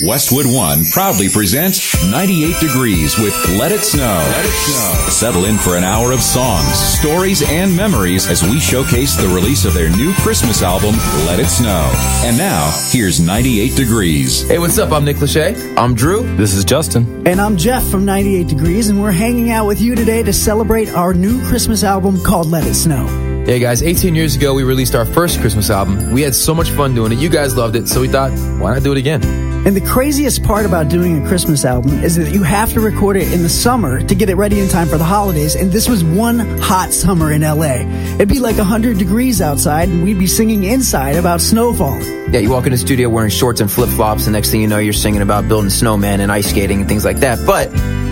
Westwood One proudly presents 98 Degrees with Let It Snow. Let It Snow. Settle in for an hour of songs, stories, and memories as we showcase the release of their new Christmas album, Let It Snow. And now, here's 98 Degrees. Hey, what's up? I'm Nick Lachey. I'm Drew. This is Justin. And I'm Jeff from 98 Degrees, and we're hanging out with you today to celebrate our new Christmas album called Let It Snow. Hey guys, 18 years ago we released our first Christmas album. We had so much fun doing it. You guys loved it, so we thought, why not do it again? And the craziest part about doing a Christmas album is that you have to record it in the summer to get it ready in time for the holidays. And this was one hot summer in LA. It'd be like 100 degrees outside, and we'd be singing inside about snowfall. Yeah, you walk in the studio wearing shorts and flip flops, and next thing you know, you're singing about building snowmen and ice skating and things like that. But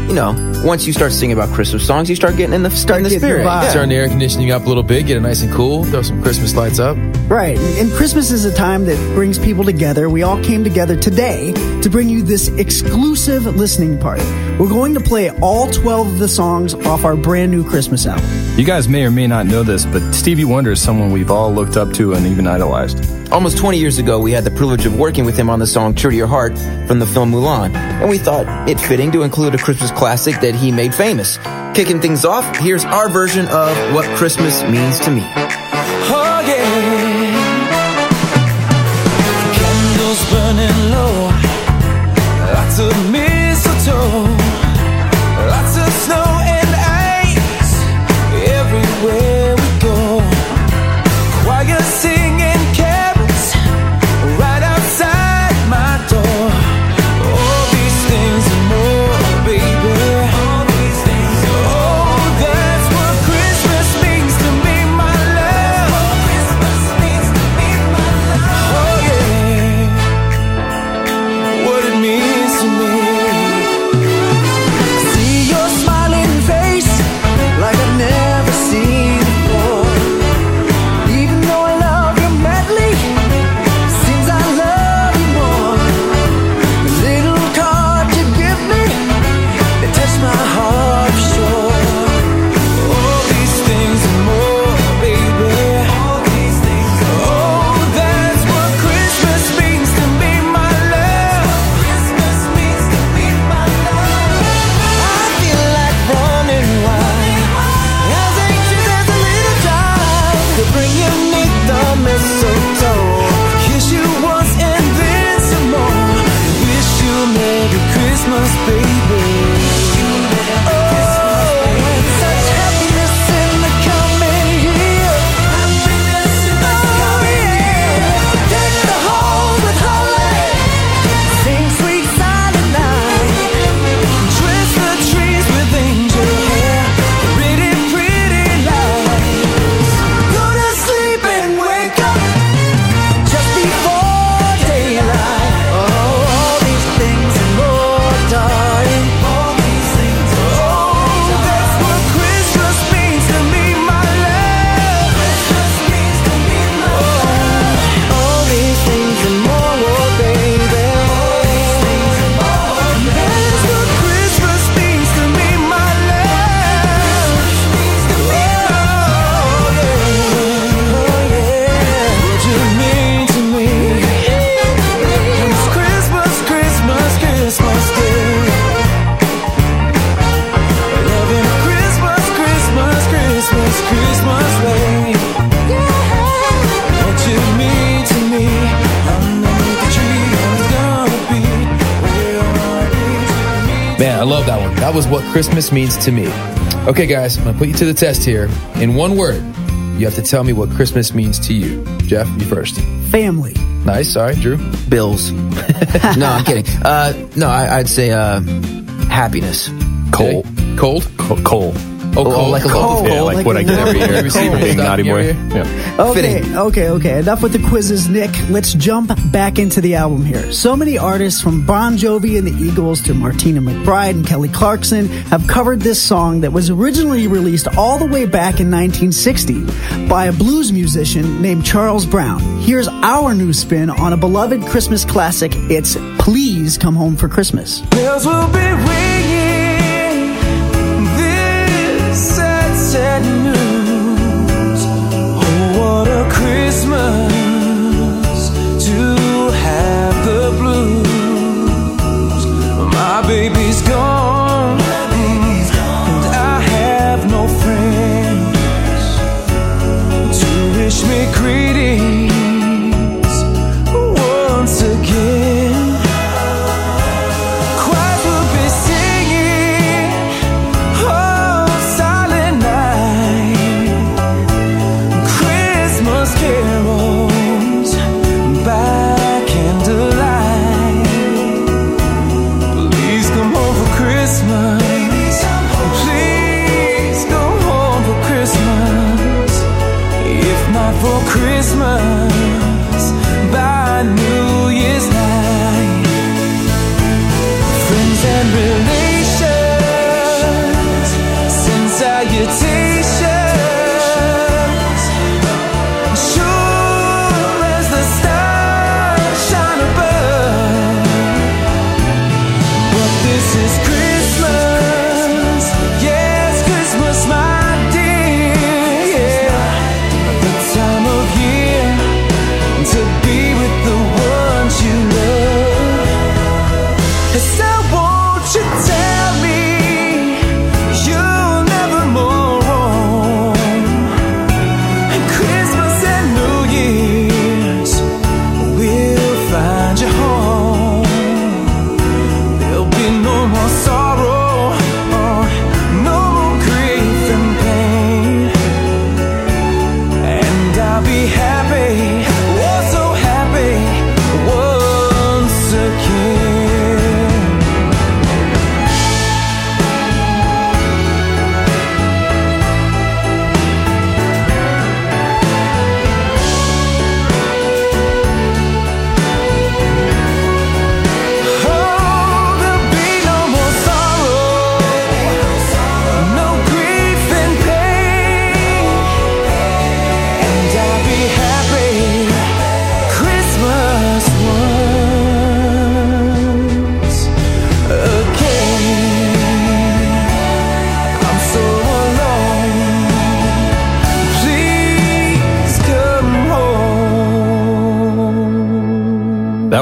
you know, once you start singing about Christmas songs, you start getting in the start in the spirit. Yeah. Turn the air conditioning up a little bit, get it nice and cool, throw some Christmas lights up. Right. And Christmas is a time that brings people together. We all came together today to bring you this exclusive listening party. We're going to play all 12 of the songs off our brand new Christmas album. You guys may or may not know this, but Stevie Wonder is someone we've all looked up to and even idolized. Almost 20 years ago, we had the privilege of working with him on the song True to Your Heart from the film Mulan, and we thought it fitting to include a Christmas classic that he made famous. Kicking things off, here's our version of What Christmas Means to Me. Oh yeah. Candles burning low. Lots of I love that one. That was what Christmas means to me. Okay, guys, I'm gonna put you to the test here. In one word, you have to tell me what Christmas means to you. Jeff, you first. Family. Nice. All right, Drew. Bills. no, I'm kidding. Uh, no, I, I'd say uh, happiness. Cold. Cold. Co- coal. Oh, oh, cold. like a cold. Yeah, like, like what I get every year You receive for it being naughty boy. Yeah. Okay, Fitting. okay, okay. Enough with the quizzes, Nick. Let's jump back into the album here. So many artists from Bon Jovi and the Eagles to Martina McBride and Kelly Clarkson have covered this song that was originally released all the way back in 1960 by a blues musician named Charles Brown. Here's our new spin on a beloved Christmas classic. It's Please Come Home for Christmas. Bells will be ringing sad news. Oh, what a Christmas To have the blues. My baby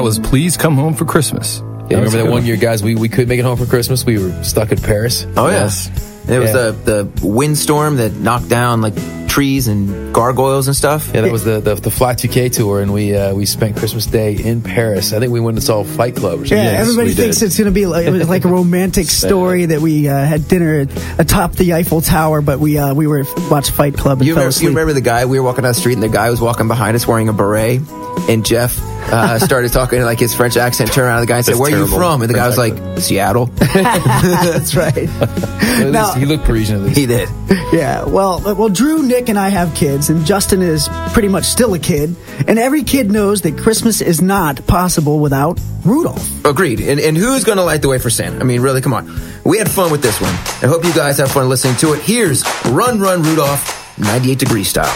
That was Please Come Home for Christmas. Yeah, remember that one year, guys? We, we couldn't make it home for Christmas. We were stuck in Paris. Oh Yes. yes. There was Yeah. the the windstorm that knocked down like trees and gargoyles and stuff. Yeah, that was the the, the Fly 2K tour, and we uh, we spent Christmas Day in Paris. I think we went and saw Fight Club or something. Yeah, everybody thinks did. it's going to be like, it was like a romantic story that we uh, had dinner atop the Eiffel Tower, but we uh, we were watched Fight Club and You fell remember, asleep. you remember the guy? We were walking down the street, and the guy was walking behind us wearing a beret, and Jeff uh, started talking in like his French accent. Turned around to the guy and said, That's "Where are you from?" And the guy was French like, "Seattle." That's right. At least Now- he looked Parisian at least. he did. Yeah, well, well, Drew, Nick, and I have kids, and Justin is pretty much still a kid, and every kid knows that Christmas is not possible without Rudolph. Agreed. And, and who's going to light the way for Santa? I mean, really, come on. We had fun with this one. I hope you guys have fun listening to it. Here's Run Run Rudolph, 98 degree style.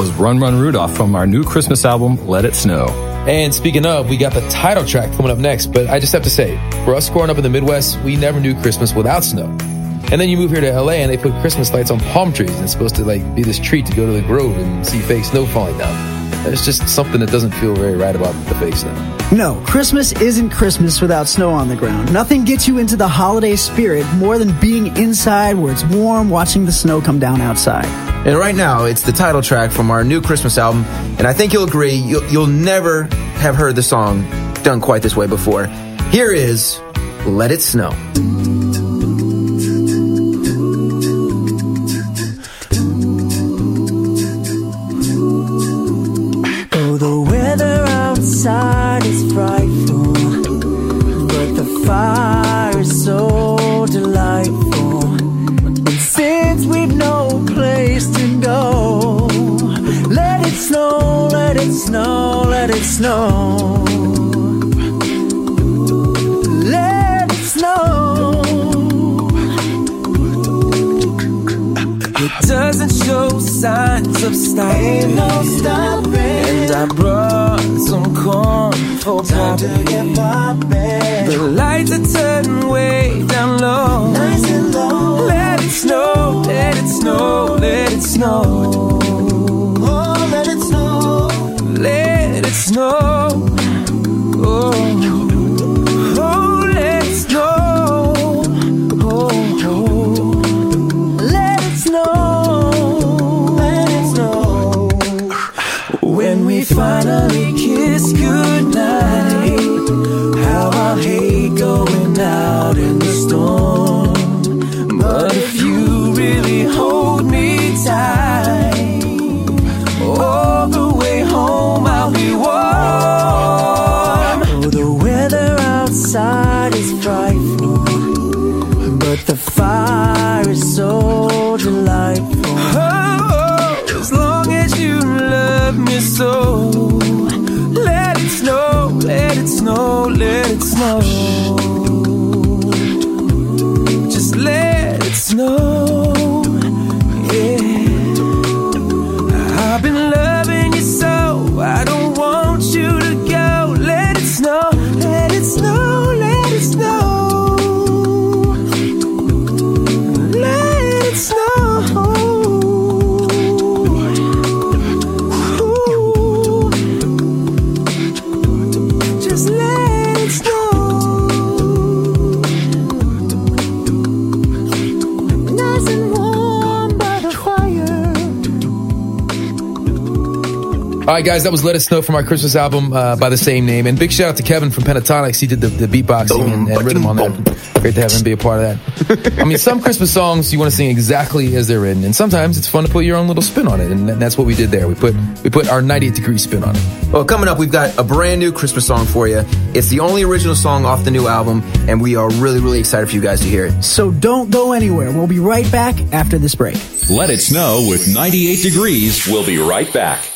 Was Run Run Rudolph from our new Christmas album, Let It Snow. And speaking of, we got the title track coming up next. But I just have to say, for us growing up in the Midwest, we never knew Christmas without snow. And then you move here to LA and they put Christmas lights on palm trees. And it's supposed to like be this treat to go to the grove and see fake snow falling down. It's just something that doesn't feel very right about the fake snow. No, Christmas isn't Christmas without snow on the ground. Nothing gets you into the holiday spirit more than being inside where it's warm, watching the snow come down outside. And right now, it's the title track from our new Christmas album. And I think you'll agree, you'll, you'll never have heard the song done quite this way before. Here is Let It Snow. Oh, the weather outside is frightful, but the fire is so snow, let it snow. Let it snow. It doesn't show signs of stopping. no stopping. And I brought some corn for Time to get popping. The lights are turning way down low. Nice and low. Let it snow, let it snow, let it snow. Let it snow. All right, guys, that was Let It Snow from our Christmas album uh, by the same name. And big shout out to Kevin from Pentatonix. He did the, the beatboxing and, and rhythm on that. Great to have him be a part of that. I mean, some Christmas songs you want to sing exactly as they're written, and sometimes it's fun to put your own little spin on it, and that's what we did there. We put we put our 98 degree spin on it. Well, coming up, we've got a brand new Christmas song for you. It's the only original song off the new album, and we are really, really excited for you guys to hear it. So don't go anywhere. We'll be right back after this break. Let It Snow with 98 Degrees. We'll be right back.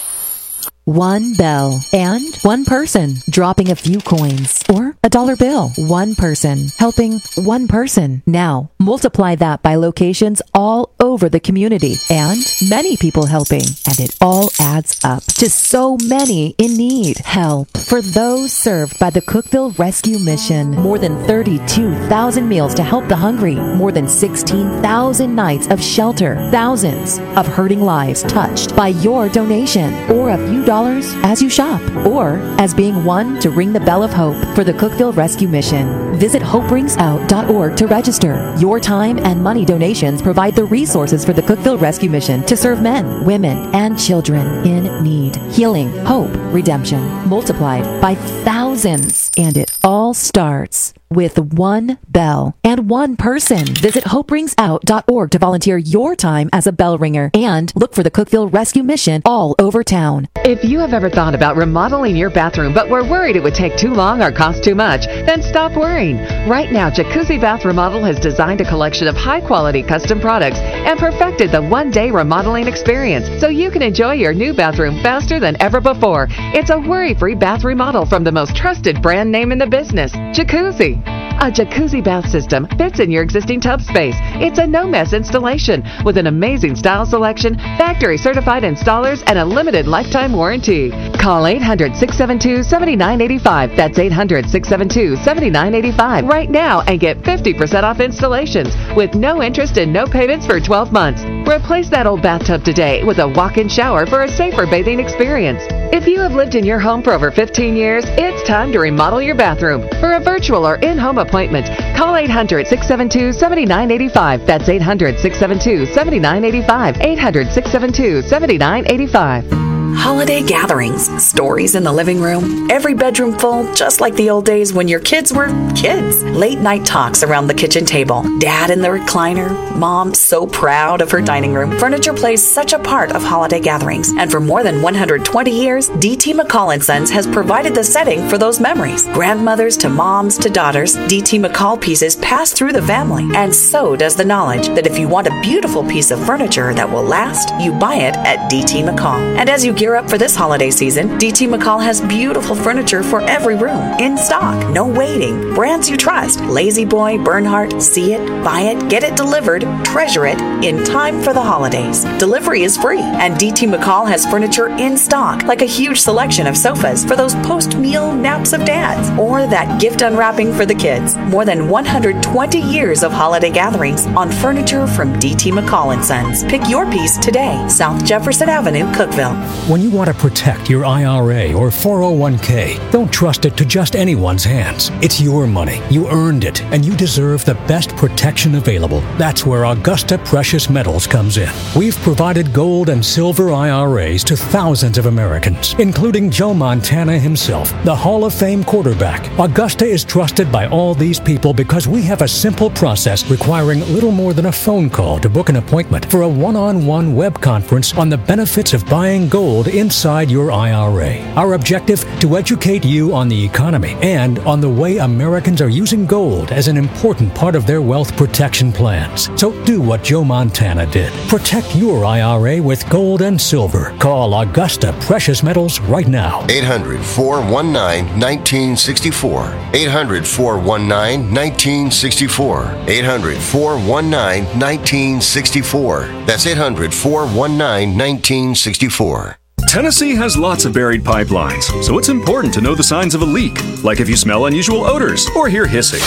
One bell and one person dropping a few coins or a dollar bill. One person helping one person. Now multiply that by locations all over the community and many people helping. And it all adds up to so many in need. Help for those served by the Cookeville Rescue Mission. More than 32,000 meals to help the hungry. More than 16,000 nights of shelter. Thousands of hurting lives touched by your donation or a few dollars as you shop or as being one to ring the bell of hope for the Cookeville Rescue Mission. Visit hoperingsout.org to register. Your time and money donations provide the resources for the Cookeville Rescue Mission to serve men, women, and children in need. Healing, hope, redemption, multiplied by thousands. And it all starts with one bell and one person. Visit hoperingsout.org to volunteer your time as a bell ringer and look for the Cookeville Rescue Mission all over town. If you have ever thought about remodeling your bathroom but were worried it would take too long or cost too much, then stop worrying. Right now, Jacuzzi Bath Remodel has designed a collection of high quality custom products and perfected the one day remodeling experience so you can enjoy your new bathroom faster than ever before. It's a worry free bath remodel from the most trusted brand name in the business, Jacuzzi. A jacuzzi bath system fits in your existing tub space. It's a no mess installation with an amazing style selection, factory certified installers, and a limited lifetime warranty. Call 800 672 7985. That's 800 672 7985 right now and get 50% off installations with no interest and no payments for 12 months. Replace that old bathtub today with a walk in shower for a safer bathing experience. If you have lived in your home for over 15 years, it's time to remodel your bathroom. For a virtual or in home appointment, call 800 672 7985. That's 800 672 7985. 800 672 7985. Holiday gatherings, stories in the living room, every bedroom full, just like the old days when your kids were kids. Late night talks around the kitchen table, dad in the recliner, mom so proud of her dining room. Furniture plays such a part of holiday gatherings, and for more than 120 years, DT McCall Sons has provided the setting for those memories. Grandmothers to moms to daughters, DT McCall pieces pass through the family, and so does the knowledge that if you want a beautiful piece of furniture that will last, you buy it at DT McCall. And as you gear up for this holiday season, DT McCall has beautiful furniture for every room in stock. No waiting. Brands you trust La-Z-Boy, Bernhardt, see it, buy it, get it delivered, treasure it in time for the holidays. Delivery is free, and DT McCall has furniture in stock, like a huge selection of sofas for those post meal naps of dads, or that gift unwrapping for the kids. More than 120 years of holiday gatherings on furniture from DT McCall and Sons. Pick your piece today, South Jefferson Avenue, Cookeville. When you want to protect your IRA or 401k, don't trust it to just anyone's hands. It's your money. You earned it, and you deserve the best protection available. That's where Augusta Precious Metals comes in. We've provided gold and silver IRAs to thousands of Americans, including Joe Montana himself, the Hall of Fame quarterback. Augusta is trusted by all these people because we have a simple process requiring little more than a phone call to book an appointment for a one on one web conference on the benefits of buying gold inside your IRA. Our objective to educate you on the economy and on the way Americans are using gold as an important part of their wealth protection plans. So do what Joe Montana did. Protect your IRA with gold and silver. Call Augusta Precious Metals right now. 800 419 1964. 800 419 1964. 800 419 1964. That's 800 419 1964. Tennessee has lots of buried pipelines, so it's important to know the signs of a leak, like if you smell unusual odors or hear hissing,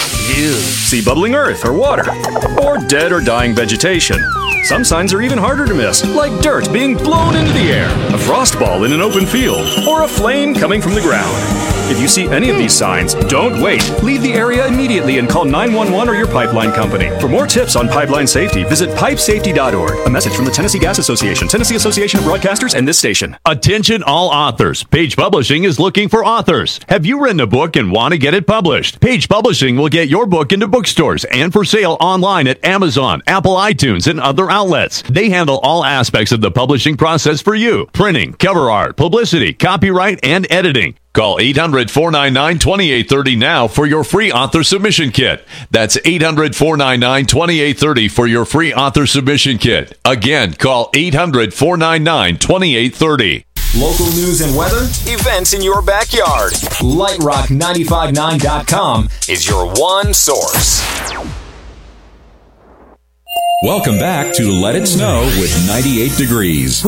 Ew. see bubbling earth or water, or dead or dying vegetation. Some signs are even harder to miss, like dirt being blown into the air, a frost ball in an open field, or a flame coming from the ground. If you see any of these signs, don't wait. Leave the area immediately and call 911 or your pipeline company. For more tips on pipeline safety, visit pipesafety.org. A message from the Tennessee Gas Association, Tennessee Association of Broadcasters, and this station. Attention all authors. Page Publishing is looking for authors. Have you written a book and want to get it published? Page Publishing will get your book into bookstores and for sale online at Amazon, Apple iTunes, and other outlets. They handle all aspects of the publishing process for you. Printing, cover art, publicity, copyright, and editing. Call 800 499 2830 now for your free author submission kit. That's 800 499 2830 for your free author submission kit. Again, call 800 499 2830. Local news and weather, events in your backyard. LightRock959.com is your one source. Welcome back to Let It Snow with 98 Degrees.